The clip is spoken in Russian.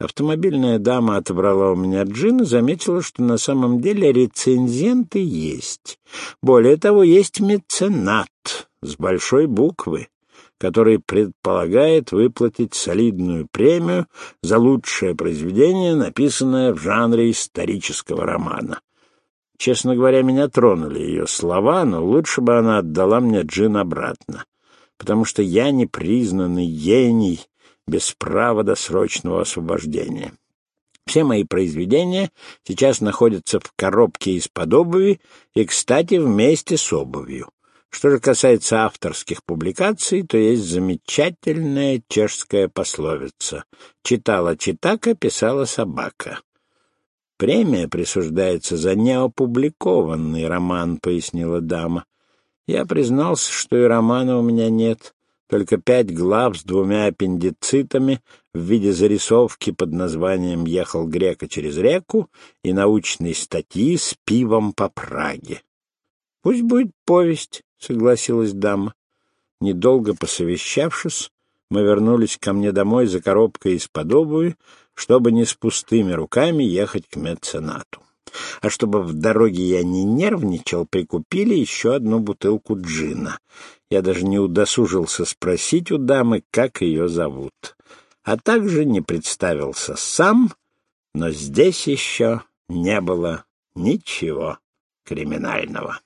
Автомобильная дама отобрала у меня джин и заметила, что на самом деле рецензенты есть. Более того, есть меценат с большой буквы, который предполагает выплатить солидную премию за лучшее произведение, написанное в жанре исторического романа. Честно говоря, меня тронули ее слова, но лучше бы она отдала мне джин обратно, потому что я непризнанный гений без права досрочного освобождения. Все мои произведения сейчас находятся в коробке из-под обуви и, кстати, вместе с обувью. Что же касается авторских публикаций, то есть замечательная чешская пословица «Читала читака, писала собака». «Премия присуждается за неопубликованный роман», — пояснила дама. Я признался, что и романа у меня нет, только пять глав с двумя аппендицитами в виде зарисовки под названием «Ехал грека через реку» и научной статьи с пивом по Праге. — Пусть будет повесть, — согласилась дама. Недолго посовещавшись, мы вернулись ко мне домой за коробкой из-под чтобы не с пустыми руками ехать к меценату. А чтобы в дороге я не нервничал, прикупили еще одну бутылку джина. Я даже не удосужился спросить у дамы, как ее зовут. А также не представился сам, но здесь еще не было ничего криминального.